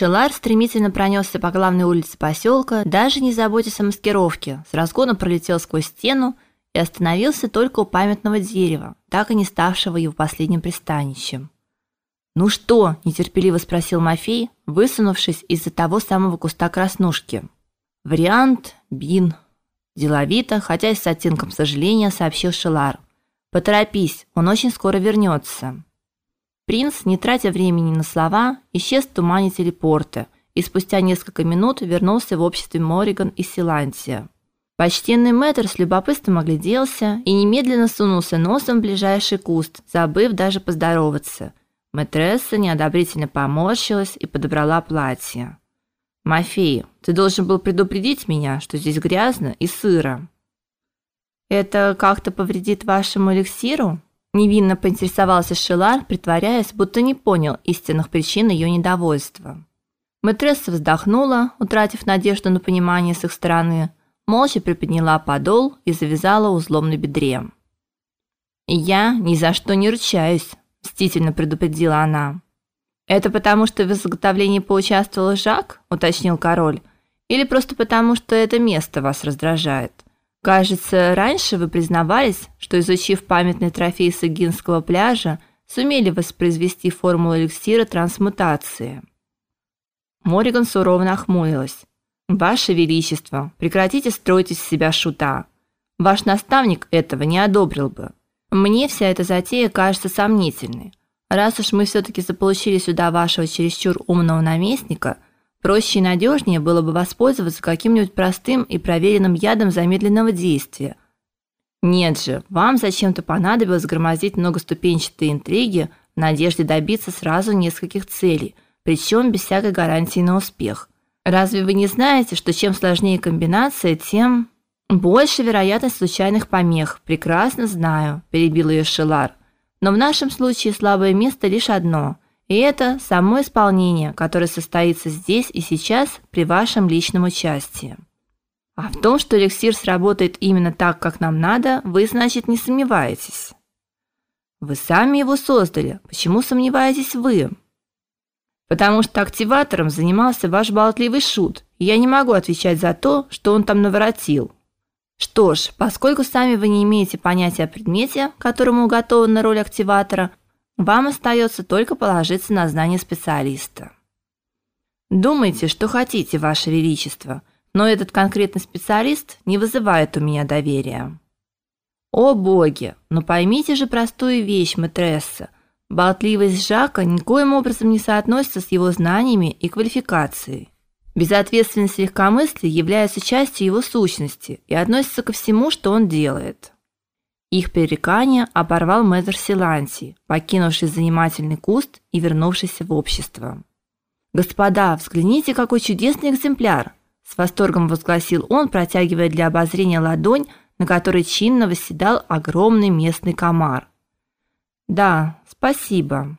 Шелар стремительно пронесся по главной улице поселка, даже не заботясь о маскировке, с разгона пролетел сквозь стену и остановился только у памятного дерева, так и не ставшего его последним пристанищем. "Ну что?" нетерпеливо спросил Мафей, высунувшись из-за того самого куста краснушки. "Вариант Бин", деловито, хотя и с оттенком сожаления, сообщил Шелар. "Поторопись, он очень скоро вернется. Принц, не тратя времени на слова, исчез в тумане телепорта и спустя несколько минут вернулся в обществе Мориган и Силантия. Почтенный мэтр с любопытством огляделся и немедленно сунулся носом в ближайший куст, забыв даже поздороваться. Мэтресса неодобрительно поморщилась и подобрала платье. «Мафей, ты должен был предупредить меня, что здесь грязно и сыро». «Это как-то повредит вашему эликсиру?» Невинно поинтересовался Шелар, притворяясь, будто не понял истинных причин ее недовольства. Мэтресса вздохнула, утратив надежду на понимание с их стороны, молча приподняла подол и завязала узлом на бедре. «Я ни за что не ручаюсь», – мстительно предупредила она. «Это потому, что в изготовлении поучаствовал Жак?» – уточнил король. «Или просто потому, что это место вас раздражает?» Кажется, раньше вы признавались, что изучив памятный трофей с Игинского пляжа, сумели воспроизвести формулу эликсира трансмутации. Мориган сурово нахмурилась. Ваше величество, прекратите строить из себя шута. Ваш наставник этого не одобрил бы. Мне вся эта затея кажется сомнительной. Раз уж мы все таки заполучили сюда вашего чересчур умного наместника, Проще и надежнее было бы воспользоваться каким-нибудь простым и проверенным ядом замедленного действия. Нет же, вам зачем-то понадобилось громоздить многоступенчатые интриги в надежде добиться сразу нескольких целей, причем без всякой гарантии на успех. Разве вы не знаете, что чем сложнее комбинация, тем больше вероятность случайных помех? Прекрасно знаю, перебил ее Шелар. Но в нашем случае слабое место лишь одно – и это само исполнение, которое состоится здесь и сейчас при вашем личном участии. А в том, что эликсир сработает именно так, как нам надо, вы, значит, не сомневаетесь. Вы сами его создали. Почему сомневаетесь вы? Потому что активатором занимался ваш болтливый шут, и я не могу отвечать за то, что он там наворотил. Что ж, поскольку сами вы не имеете понятия о предмете, которому уготована роль активатора, вам остается только положиться на знания специалиста. Думайте, что хотите, ваше величество, но этот конкретный специалист не вызывает у меня доверия. О боги, но поймите же простую вещь, матресса. Болтливость Жака никоим образом не соотносится с его знаниями и квалификацией. Безответственность и легкомыслие являются частью его сущности и относятся ко всему, что он делает. Их перерекание оборвал мэтр Силанти, покинувший занимательный куст и вернувшийся в общество. Господа, взгляните, какой чудесный экземпляр, с восторгом возгласил он, протягивая для обозрения ладонь, на которой чинно восседал огромный местный комар. Да, спасибо,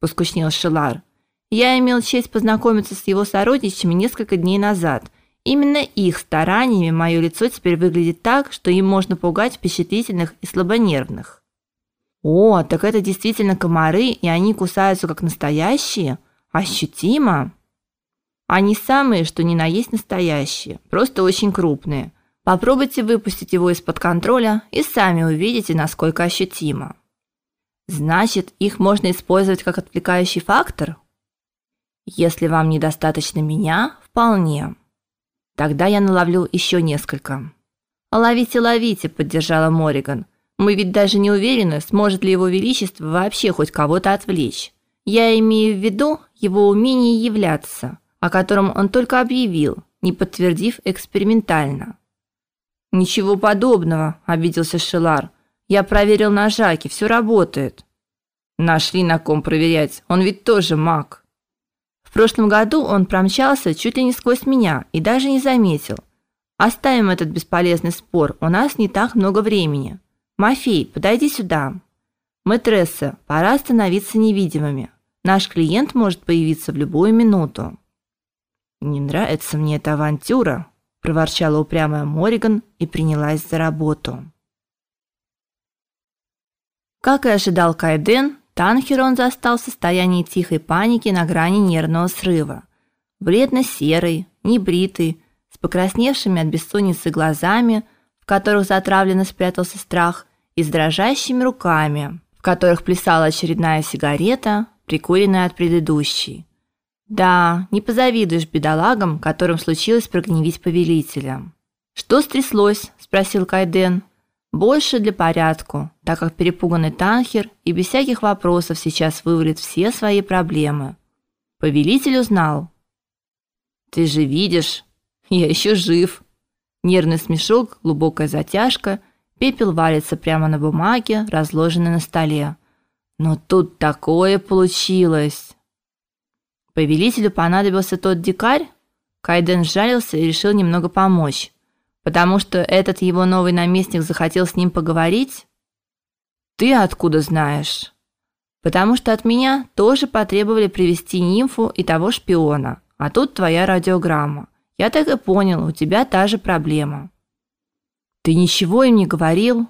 поскучнел Шелар. Я имел честь познакомиться с его сородичами несколько дней назад Именно их стараниями мое лицо теперь выглядит так, что им можно пугать впечатлительных и слабонервных. О, так это действительно комары, и они кусаются как настоящие? Ощутимо? Они самые, что ни на есть настоящие, просто очень крупные. Попробуйте выпустить его из-под контроля и сами увидите, насколько ощутимо. Значит, их можно использовать как отвлекающий фактор? Если вам недостаточно меня, вполне. Тогда я наловлю еще несколько. Ловите, ловите, поддержала Мориган. Мы ведь даже не уверены, сможет ли его величество вообще хоть кого-то отвлечь. Я имею в виду его умение являться, о котором он только объявил, не подтвердив экспериментально. Ничего подобного, обиделся Шелар. Я проверил на Жаке, все работает. Нашли на ком проверять. Он ведь тоже маг прошлом году он промчался чуть ли не сквозь меня и даже не заметил. Оставим этот бесполезный спор, у нас не так много времени. Мафей, подойди сюда. Мэтресса, пора становиться невидимыми. Наш клиент может появиться в любую минуту. Не нравится мне эта авантюра, проворчала упрямая Мориган и принялась за работу. Как и ожидал Кайден, Танхер он застал в состоянии тихой паники на грани нервного срыва. бледно-серый, небритый, с покрасневшими от бессонницы глазами, в которых затравленно спрятался страх, и с дрожащими руками, в которых плясала очередная сигарета, прикуренная от предыдущей. Да, не позавидуешь бедолагам, которым случилось прогневить повелителя. Что стряслось? спросил Кайден. Больше для порядку, так как перепуганный Танхер и без всяких вопросов сейчас вывалит все свои проблемы. Повелитель узнал. Ты же видишь, я еще жив. Нервный смешок, глубокая затяжка, пепел валится прямо на бумаге, разложенной на столе. Но тут такое получилось. Повелителю понадобился тот дикарь? Кайден сжалился и решил немного помочь. Потому что этот его новый наместник захотел с ним поговорить? Ты откуда знаешь? Потому что от меня тоже потребовали привести нимфу и того шпиона. А тут твоя радиограмма. Я так и понял, у тебя та же проблема. Ты ничего им не говорил?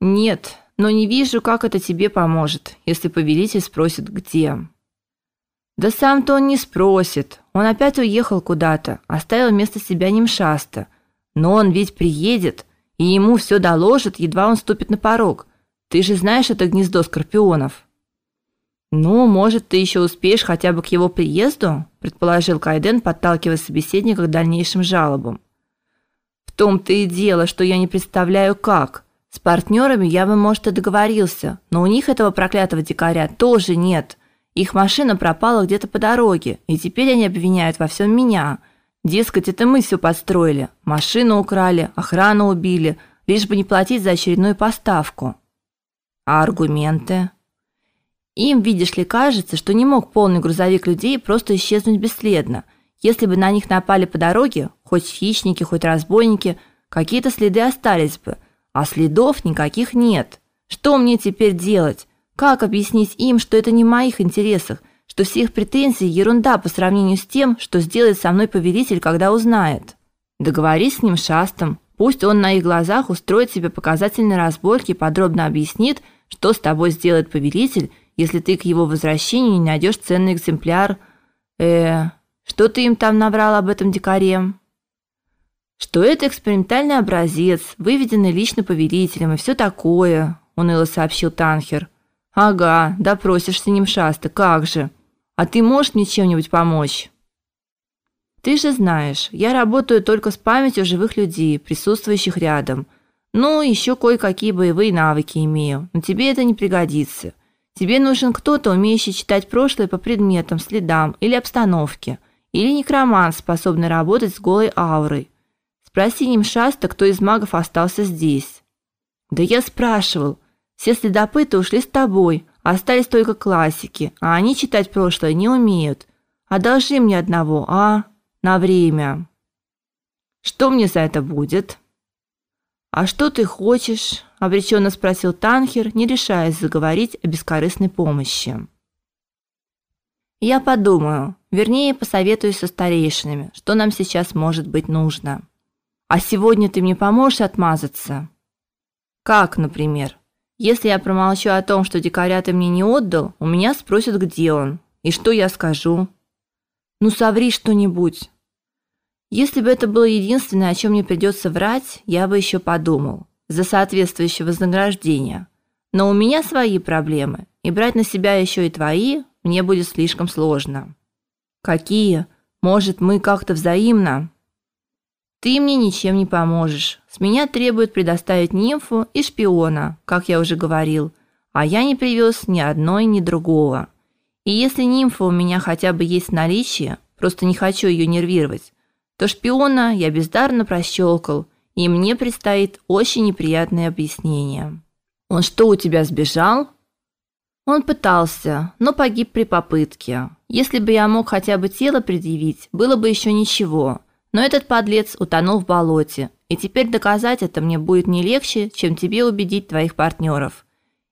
Нет, но не вижу, как это тебе поможет, если повелитель спросит, где. Да сам-то он не спросит. Он опять уехал куда-то, оставил вместо себя Нимшаста. Но он ведь приедет, и ему все доложат, едва он ступит на порог. Ты же знаешь это гнездо скорпионов. Ну, может, ты еще успеешь хотя бы к его приезду, предположил Кайден, подталкивая собеседника к дальнейшим жалобам. В том-то и дело, что я не представляю как. С партнерами я бы, может, и договорился, но у них этого проклятого дикаря тоже нет. Их машина пропала где-то по дороге, и теперь они обвиняют во всем меня. Дескать, это мы все подстроили. Машину украли, охрану убили, лишь бы не платить за очередную поставку. А аргументы? Им, видишь ли, кажется, что не мог полный грузовик людей просто исчезнуть бесследно. Если бы на них напали по дороге, хоть хищники, хоть разбойники, какие-то следы остались бы, а следов никаких нет. Что мне теперь делать? Как объяснить им, что это не в моих интересах, что все их претензии ерунда по сравнению с тем, что сделает со мной повелитель, когда узнает? Договорись с ним шастом, пусть он на их глазах устроит себе показательные разборки и подробно объяснит, что с тобой сделает повелитель, если ты к его возвращению не найдешь ценный экземпляр. Э, что ты им там наврал об этом дикаре? Что это экспериментальный образец, выведенный лично повелителем и все такое, уныло сообщил Танхер. Ага, допросишься Нимшаста, как же. А ты можешь мне чем-нибудь помочь? Ты же знаешь, я работаю только с памятью живых людей, присутствующих рядом. Ну, еще кое-какие боевые навыки имею, но тебе это не пригодится. Тебе нужен кто-то, умеющий читать прошлое по предметам, следам или обстановке, или некромант, способный работать с голой аурой. Спроси Нимшаста, кто из магов остался здесь. Да я спрашивал, все следопыты ушли с тобой, остались только классики, а они читать прошлое не умеют. Одолжи мне одного, а? На время. Что мне за это будет? А что ты хочешь? обреченно спросил Танхер, не решаясь заговорить о бескорыстной помощи. Я подумаю, вернее, посоветуюсь со старейшинами, что нам сейчас может быть нужно. А сегодня ты мне поможешь отмазаться? Как, например? Если я промолчу о том, что дикаря ты мне не отдал, у меня спросят, где он. И что я скажу? Ну, соври что-нибудь. Если бы это было единственное, о чем мне придется врать, я бы еще подумал. За соответствующее вознаграждение. Но у меня свои проблемы, и брать на себя еще и твои мне будет слишком сложно. Какие? Может, мы как-то взаимно? Ты мне ничем не поможешь. С меня требуют предоставить нимфу и шпиона, как я уже говорил, а я не привез ни одной, ни другого. И если нимфа у меня хотя бы есть в наличии, просто не хочу ее нервировать, то шпиона я бездарно прощелкал, и мне предстоит очень неприятное объяснение. Он что, у тебя сбежал? Он пытался, но погиб при попытке. Если бы я мог хотя бы тело предъявить, было бы еще ничего. Но этот подлец утонул в болоте, и теперь доказать это мне будет не легче, чем тебе убедить твоих партнеров.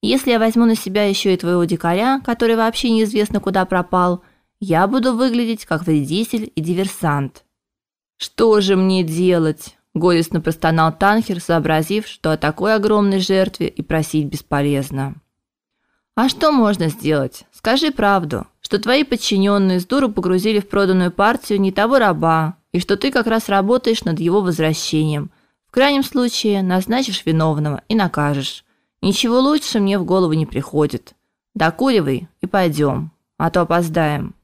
Если я возьму на себя еще и твоего дикаря, который вообще неизвестно куда пропал, я буду выглядеть как вредитель и диверсант. Что же мне делать? горестно простонал Танхер, сообразив, что о такой огромной жертве и просить бесполезно. А что можно сделать? Скажи правду, что твои подчиненные с дуру погрузили в проданную партию не того раба, и что ты как раз работаешь над его возвращением. В крайнем случае назначишь виновного и накажешь. Ничего лучше мне в голову не приходит. Докуривай и пойдем, а то опоздаем.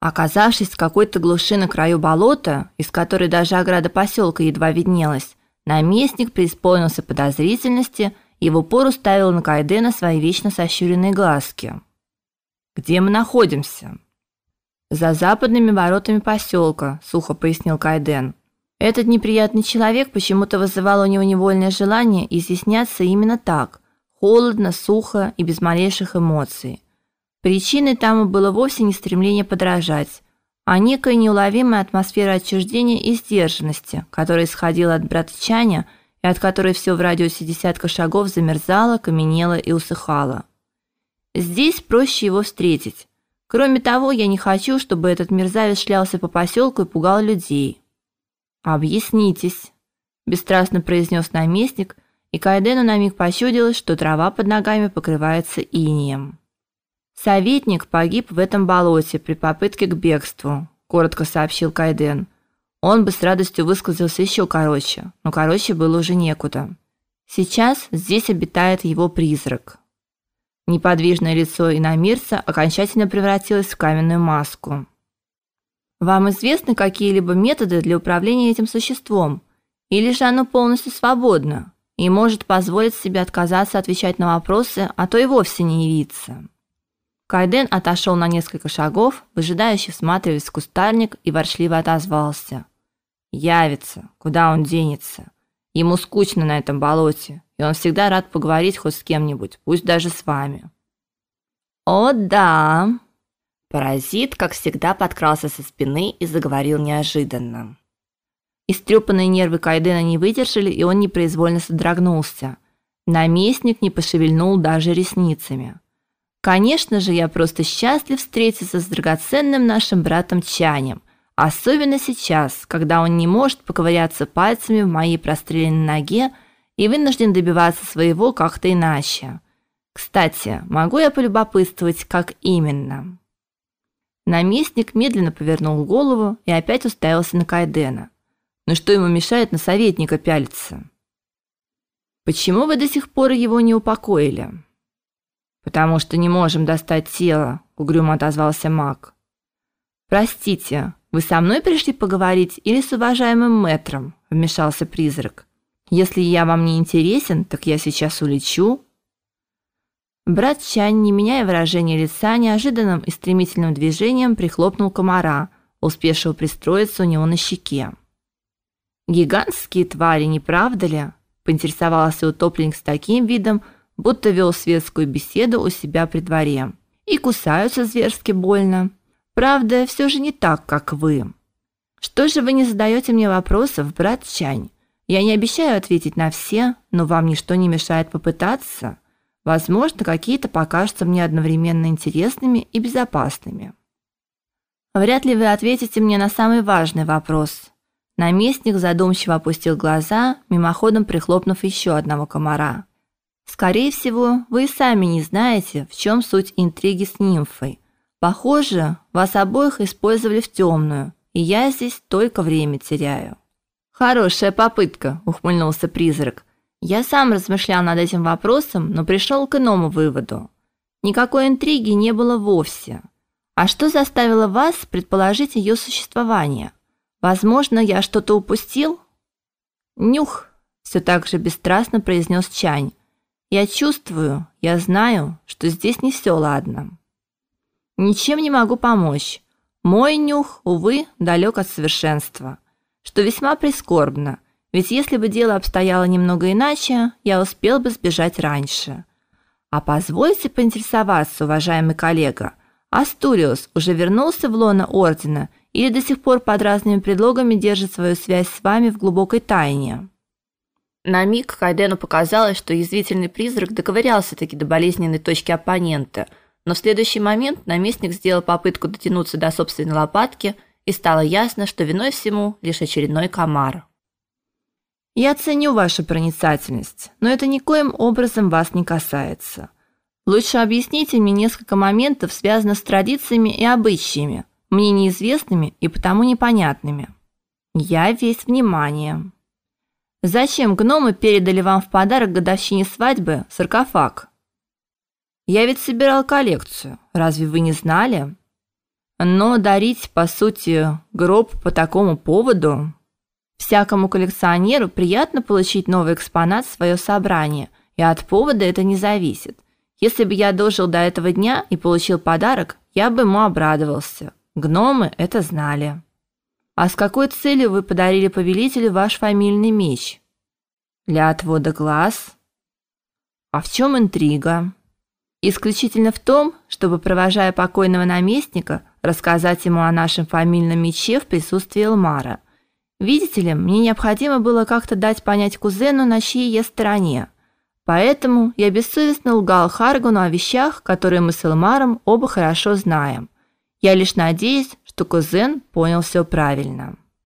Оказавшись в какой-то глуши на краю болота, из которой даже ограда поселка едва виднелась, наместник преисполнился подозрительности и в упор уставил на Кайдена свои вечно сощуренные глазки. «Где мы находимся?» «За западными воротами поселка», – сухо пояснил Кайден. Этот неприятный человек почему-то вызывал у него невольное желание изъясняться именно так, холодно, сухо и без малейших эмоций. Причиной тому было вовсе не стремление подражать, а некая неуловимая атмосфера отчуждения и сдержанности, которая исходила от братчаня и от которой все в радиусе десятка шагов замерзало, каменело и усыхало. Здесь проще его встретить. Кроме того, я не хочу, чтобы этот мерзавец шлялся по поселку и пугал людей. Объяснитесь, бесстрастно произнес наместник, и Кайдену на миг почудилось, что трава под ногами покрывается инеем. Советник погиб в этом болоте при попытке к бегству, коротко сообщил Кайден. Он бы с радостью высказался еще короче, но короче было уже некуда. Сейчас здесь обитает его призрак. Неподвижное лицо иномирца окончательно превратилось в каменную маску. Вам известны какие-либо методы для управления этим существом, или же оно полностью свободно и может позволить себе отказаться отвечать на вопросы, а то и вовсе не явиться? Кайден отошел на несколько шагов, выжидающе всматриваясь в кустарник и ворчливо отозвался: "Явится, куда он денется? Ему скучно на этом болоте, и он всегда рад поговорить хоть с кем-нибудь, пусть даже с вами". "О, да", Паразит, как всегда, подкрался со спины и заговорил неожиданно. Истрепанные нервы Кайдена не выдержали, и он непроизвольно содрогнулся. Наместник не пошевельнул даже ресницами. Конечно же, я просто счастлив встретиться с драгоценным нашим братом Чанем, особенно сейчас, когда он не может поковыряться пальцами в моей простреленной ноге и вынужден добиваться своего как-то иначе. Кстати, могу я полюбопытствовать, как именно? Наместник медленно повернул голову и опять уставился на Кайдена. Но что ему мешает на советника пялиться? Почему вы до сих пор его не упокоили? Потому что не можем достать тело, угрюмо отозвался Мак. Простите, вы со мной пришли поговорить или с уважаемым мэтром? вмешался призрак. Если я вам не интересен, так я сейчас улечу. Брат Чань, не меняя выражения лица, неожиданным и стремительным движением прихлопнул комара, успевшего пристроиться у него на щеке. Гигантские твари, не правда ли? поинтересовался утопленник с таким видом, будто вел светскую беседу у себя при дворе. И кусаются зверски больно. Правда, все же не так, как вы. Что же вы не задаете мне вопросов, брат Чань? Я не обещаю ответить на все, но вам ничто не мешает попытаться. Возможно, какие-то покажутся мне одновременно интересными и безопасными. Вряд ли вы ответите мне на самый важный вопрос. Наместник задумчиво опустил глаза, мимоходом прихлопнув еще одного комара. Скорее всего, вы и сами не знаете, в чем суть интриги с нимфой. Похоже, вас обоих использовали в темную, и я здесь только время теряю. Хорошая попытка, ухмыльнулся призрак. Я сам размышлял над этим вопросом, но пришел к иному выводу. Никакой интриги не было вовсе. А что заставило вас предположить ее существование? Возможно, я что-то упустил? Нюх, все так же бесстрастно произнес Чань. Я чувствую, я знаю, что здесь не все ладно. Ничем не могу помочь. Мой нюх, увы, далек от совершенства, что весьма прискорбно. Ведь если бы дело обстояло немного иначе, я успел бы сбежать раньше. А позвольте поинтересоваться, уважаемый коллега, Астуриус уже вернулся в лоно ордена или до сих пор под разными предлогами держит свою связь с вами в глубокой тайне? На миг Кайдену показалось, что язвительный призрак доковырялся таки до болезненной точки оппонента, но в следующий момент наместник сделал попытку дотянуться до собственной лопатки, и стало ясно, что виной всему лишь очередной комар. Я ценю вашу проницательность, но это никоим образом вас не касается. Лучше объясните мне несколько моментов, связанных с традициями и обычаями, мне неизвестными и потому непонятными. Я весь внимание. Зачем гномы передали вам в подарок годовщине свадьбы саркофаг? Я ведь собирал коллекцию. Разве вы не знали? Но дарить, по сути, гроб по такому поводу всякому коллекционеру приятно получить новый экспонат в свое собрание, и от повода это не зависит. Если бы я дожил до этого дня и получил подарок, я бы ему обрадовался. Гномы это знали. А с какой целью вы подарили повелителю ваш фамильный меч? Для отвода глаз? А в чем интрига? Исключительно в том, чтобы провожая покойного наместника, рассказать ему о нашем фамильном мече в присутствии Элмара. Видите ли, мне необходимо было как-то дать понять кузену, на чьей я стороне. Поэтому я бессовестно лгал Харгуну о вещах, которые мы с Элмаром оба хорошо знаем. Я лишь надеюсь, что кузен понял все правильно.